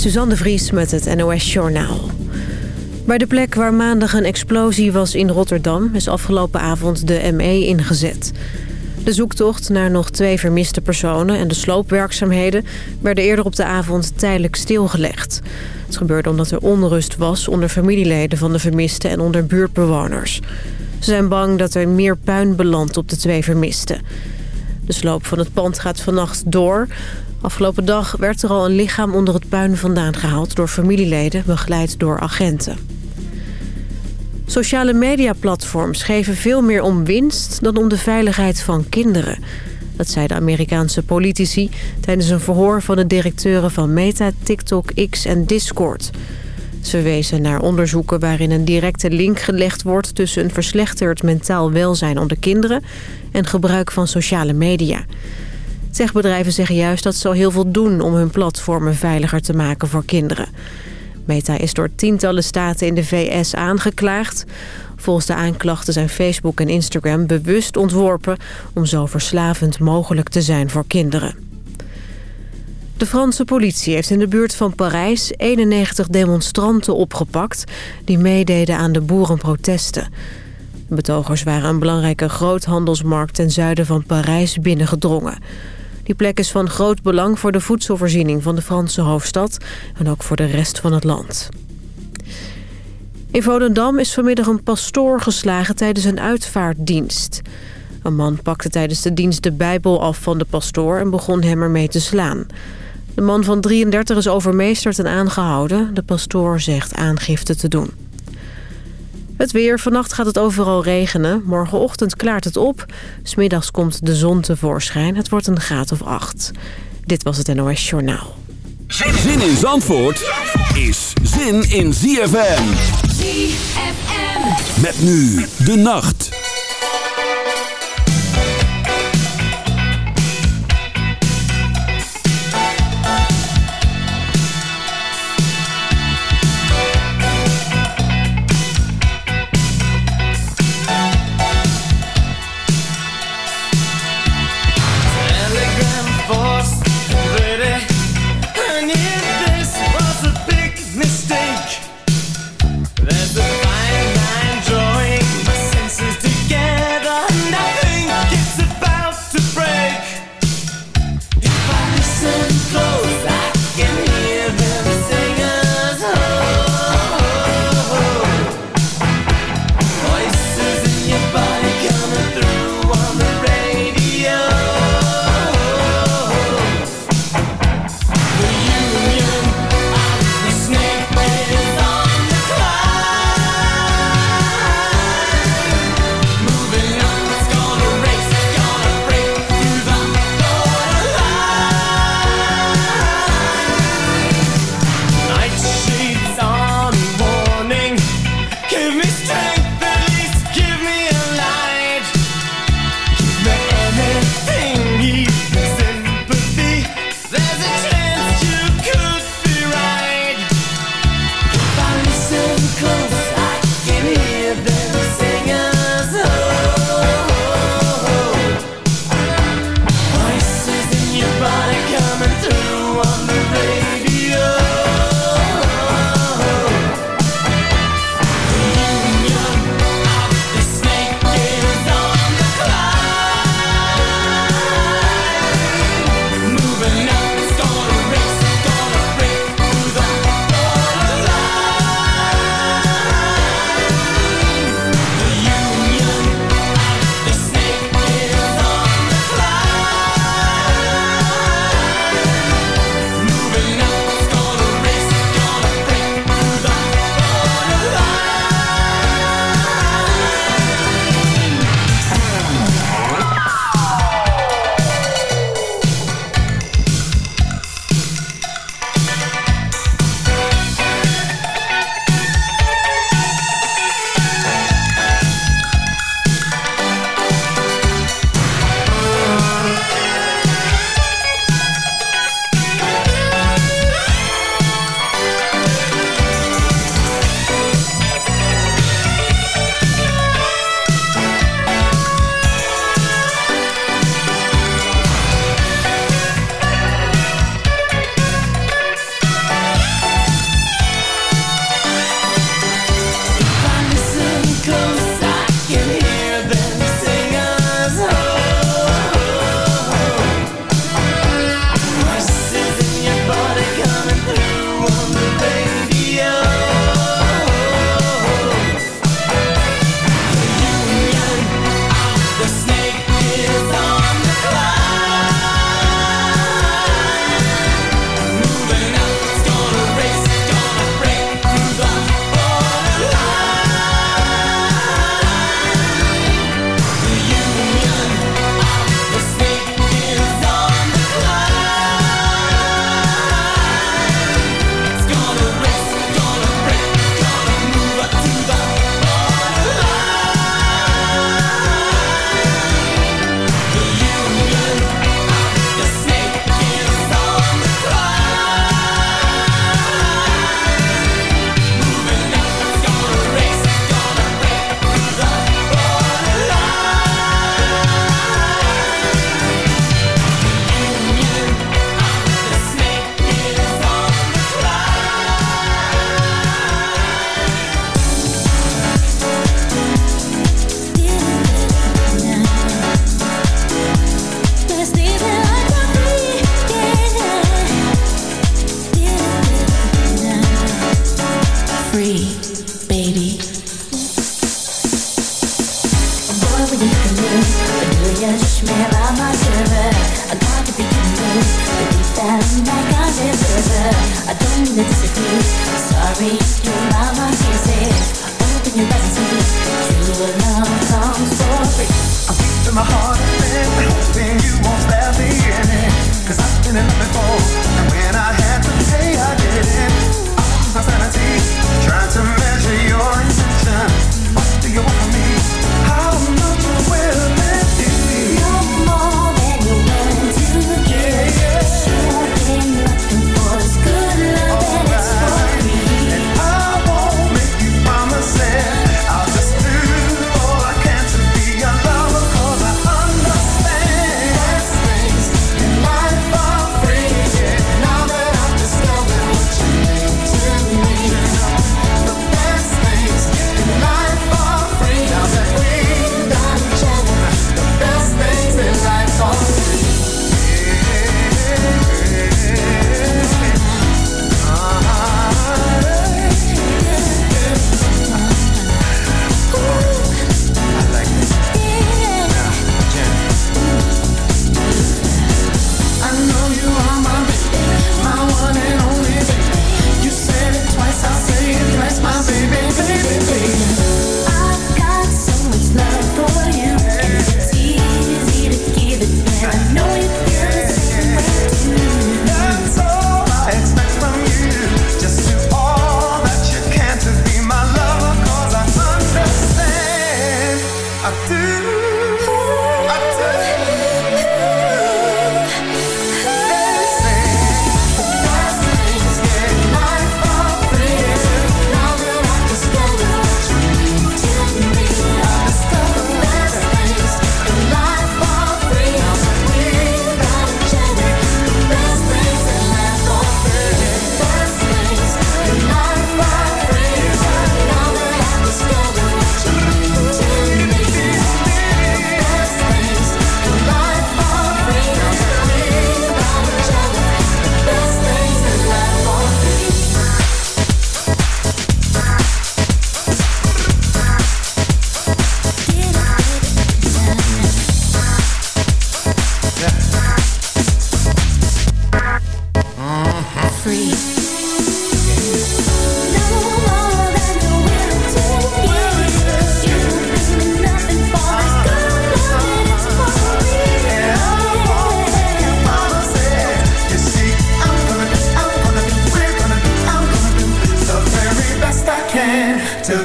Suzanne de Vries met het NOS Journaal. Bij de plek waar maandag een explosie was in Rotterdam... is afgelopen avond de ME ingezet. De zoektocht naar nog twee vermiste personen en de sloopwerkzaamheden... werden eerder op de avond tijdelijk stilgelegd. Het gebeurde omdat er onrust was onder familieleden van de vermisten... en onder buurtbewoners. Ze zijn bang dat er meer puin belandt op de twee vermisten. De sloop van het pand gaat vannacht door... Afgelopen dag werd er al een lichaam onder het puin vandaan gehaald... door familieleden, begeleid door agenten. Sociale mediaplatforms geven veel meer om winst... dan om de veiligheid van kinderen. Dat zeiden Amerikaanse politici... tijdens een verhoor van de directeuren van Meta, TikTok, X en Discord... Ze wezen naar onderzoeken waarin een directe link gelegd wordt... tussen een verslechterd mentaal welzijn onder kinderen... en gebruik van sociale media. Techbedrijven zeggen juist dat ze al heel veel doen om hun platformen veiliger te maken voor kinderen. Meta is door tientallen staten in de VS aangeklaagd. Volgens de aanklachten zijn Facebook en Instagram bewust ontworpen... om zo verslavend mogelijk te zijn voor kinderen. De Franse politie heeft in de buurt van Parijs 91 demonstranten opgepakt... die meededen aan de boerenprotesten. betogers waren een belangrijke groothandelsmarkt ten zuiden van Parijs binnengedrongen. Die plek is van groot belang voor de voedselvoorziening van de Franse hoofdstad... en ook voor de rest van het land. In Volendam is vanmiddag een pastoor geslagen tijdens een uitvaartdienst. Een man pakte tijdens de dienst de Bijbel af van de pastoor en begon hem ermee te slaan. De man van 33 is overmeesterd en aangehouden. De pastoor zegt aangifte te doen. Het weer. Vannacht gaat het overal regenen. Morgenochtend klaart het op. Smiddags komt de zon tevoorschijn. Het wordt een graad of acht. Dit was het NOS Journaal. Zin in Zandvoort is zin in ZFM. ZFM. Met nu de nacht.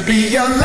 be your love.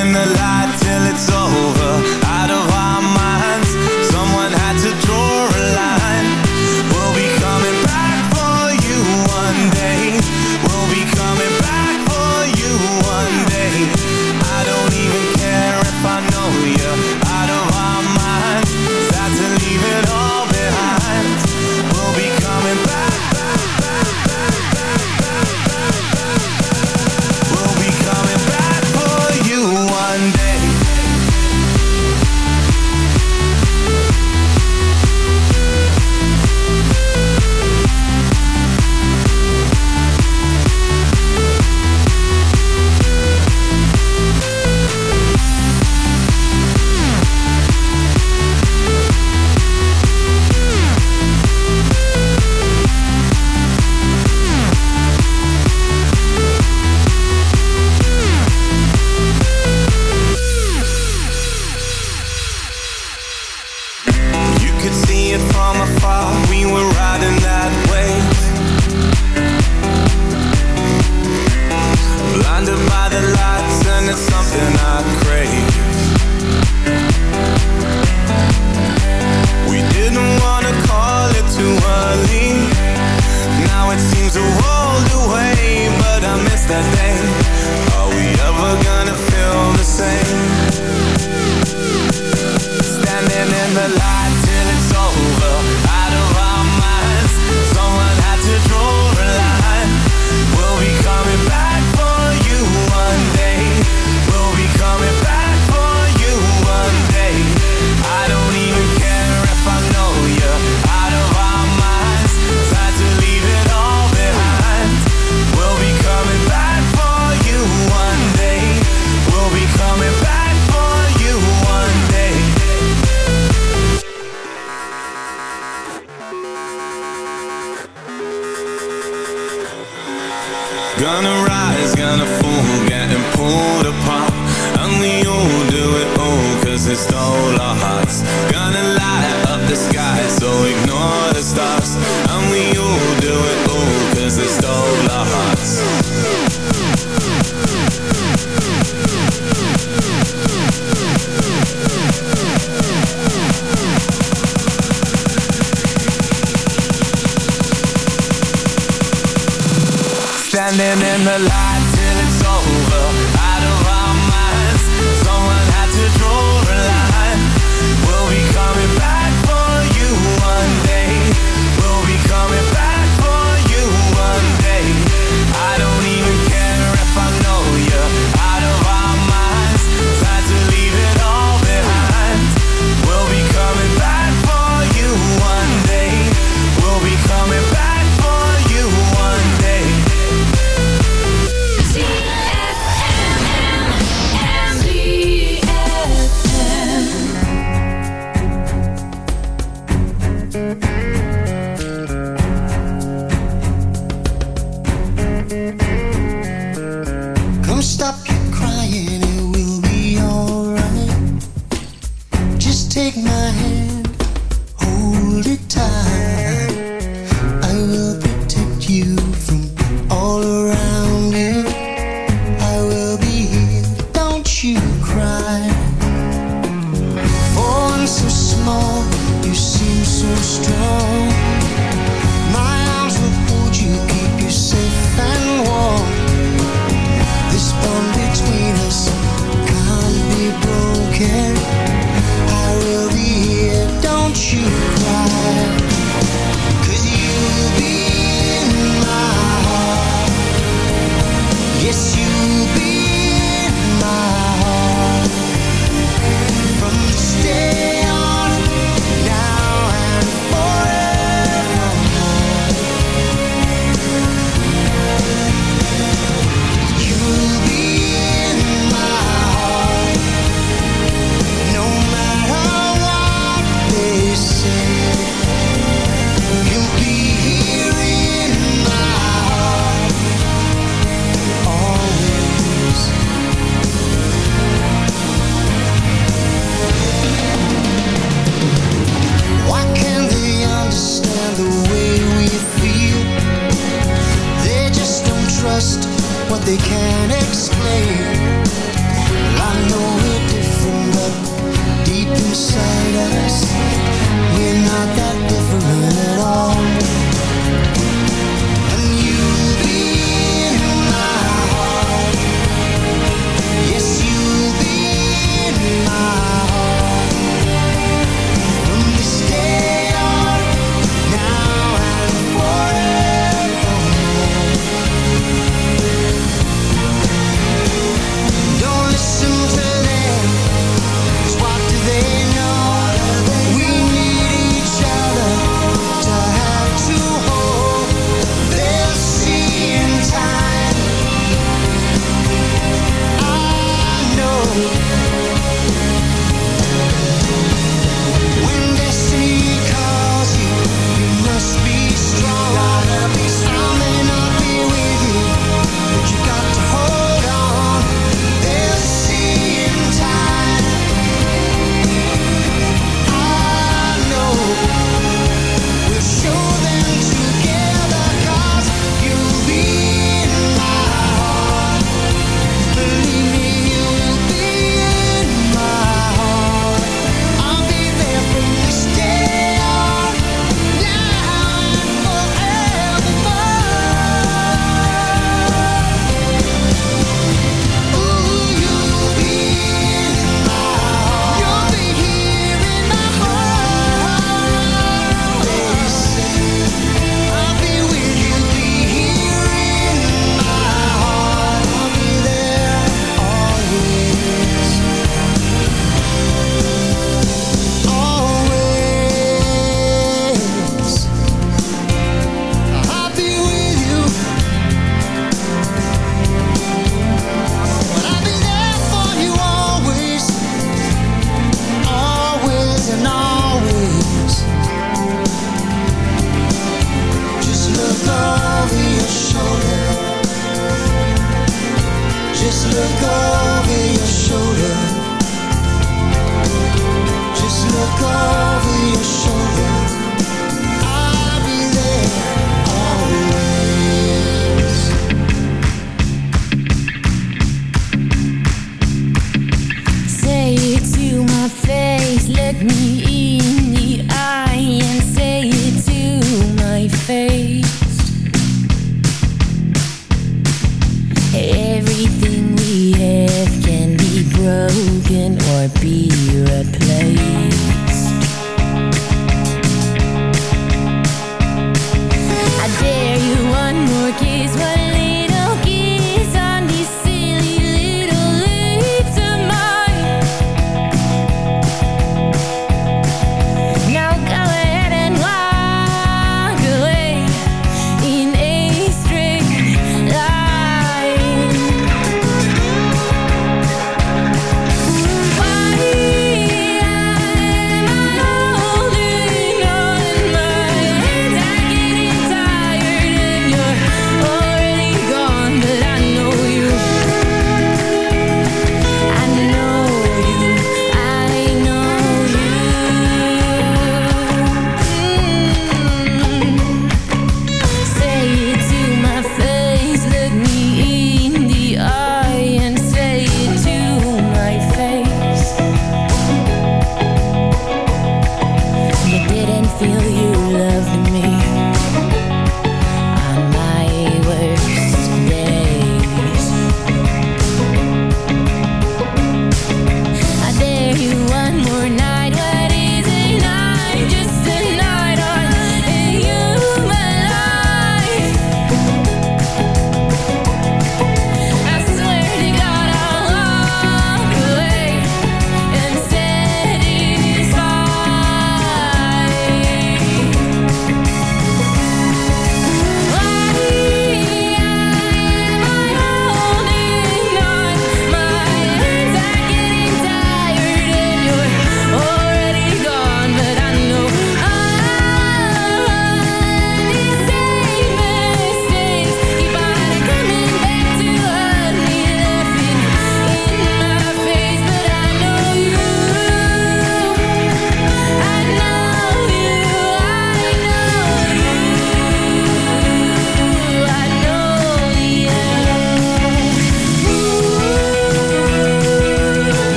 In the